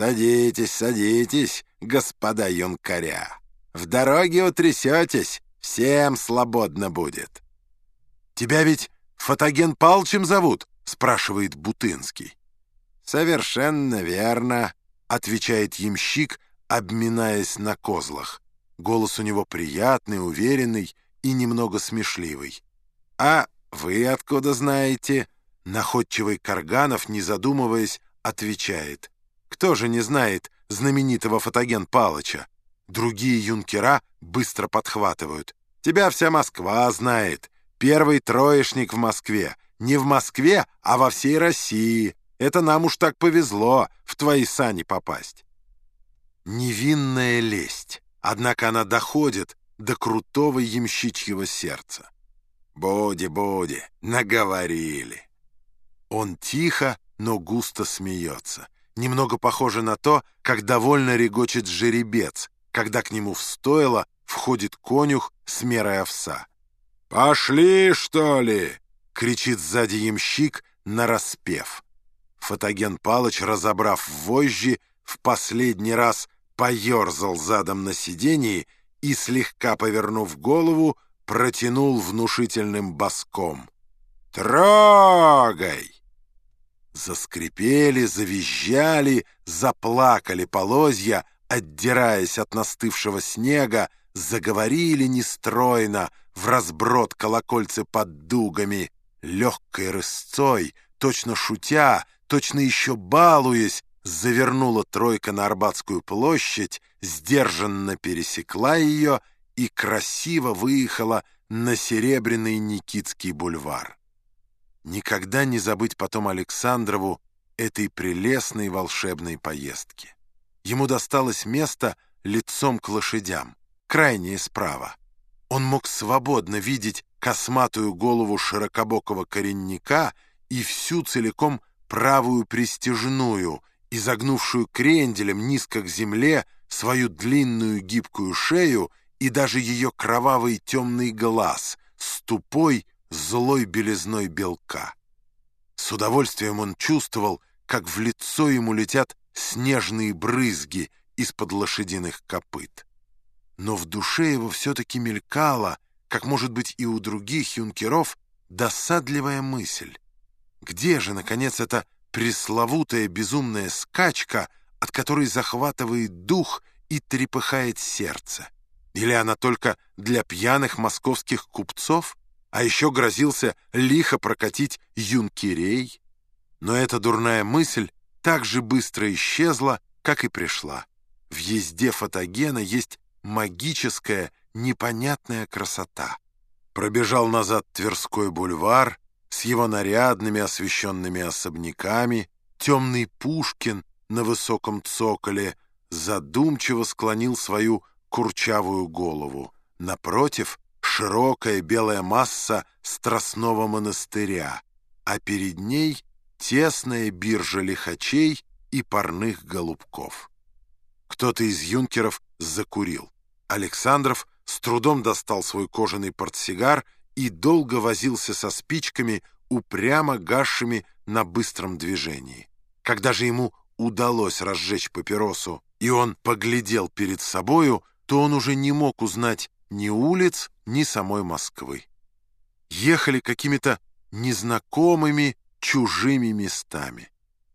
«Садитесь, садитесь, господа юнкаря. В дороге утрясетесь, всем свободно будет». «Тебя ведь Фотоген Палчем зовут?» — спрашивает Бутынский. «Совершенно верно», — отвечает ямщик, обминаясь на козлах. Голос у него приятный, уверенный и немного смешливый. «А вы откуда знаете?» Находчивый Карганов, не задумываясь, отвечает. «Кто же не знает знаменитого фотоген Палыча?» Другие юнкера быстро подхватывают. «Тебя вся Москва знает. Первый троечник в Москве. Не в Москве, а во всей России. Это нам уж так повезло в твои сани попасть». Невинная лесть. Однако она доходит до крутого ямщичьего сердца. «Буди, буди, наговорили». Он тихо, но густо смеется. Немного похоже на то, как довольно регочет жеребец, когда к нему в стойло входит конюх с мерой овса. «Пошли, что ли?» — кричит сзади ямщик нараспев. Фотоген Палыч, разобрав вожжи, в последний раз поерзал задом на сиденье и, слегка повернув голову, протянул внушительным боском. «Трогай!» Заскрипели, завизжали, заплакали полозья, отдираясь от настывшего снега, заговорили нестройно, в разброд колокольцы под дугами, легкой рысцой, точно шутя, точно еще балуясь, завернула тройка на Арбатскую площадь, сдержанно пересекла ее и красиво выехала на Серебряный Никитский бульвар. Никогда не забыть потом Александрову этой прелестной волшебной поездки. Ему досталось место лицом к лошадям, крайнее справа. Он мог свободно видеть косматую голову широкобокого коренника и всю целиком правую пристежную, изогнувшую кренделем низко к земле свою длинную гибкую шею и даже ее кровавый темный глаз с тупой злой белизной белка. С удовольствием он чувствовал, как в лицо ему летят снежные брызги из-под лошадиных копыт но в душе его все-таки мелькала, как, может быть, и у других юнкеров, досадливая мысль. Где же, наконец, эта пресловутая безумная скачка, от которой захватывает дух и трепыхает сердце? Или она только для пьяных московских купцов, а еще грозился лихо прокатить юнкерей? Но эта дурная мысль так же быстро исчезла, как и пришла. В езде фотогена есть магическая, непонятная красота. Пробежал назад Тверской бульвар с его нарядными освещенными особняками, темный Пушкин на высоком цоколе задумчиво склонил свою курчавую голову. Напротив — широкая белая масса Страстного монастыря, а перед ней — тесная биржа лихачей и парных голубков. Кто-то из юнкеров закурил. Александров с трудом достал свой кожаный портсигар и долго возился со спичками, упрямо гасшими на быстром движении. Когда же ему удалось разжечь папиросу, и он поглядел перед собою, то он уже не мог узнать ни улиц, ни самой Москвы. Ехали какими-то незнакомыми чужими местами.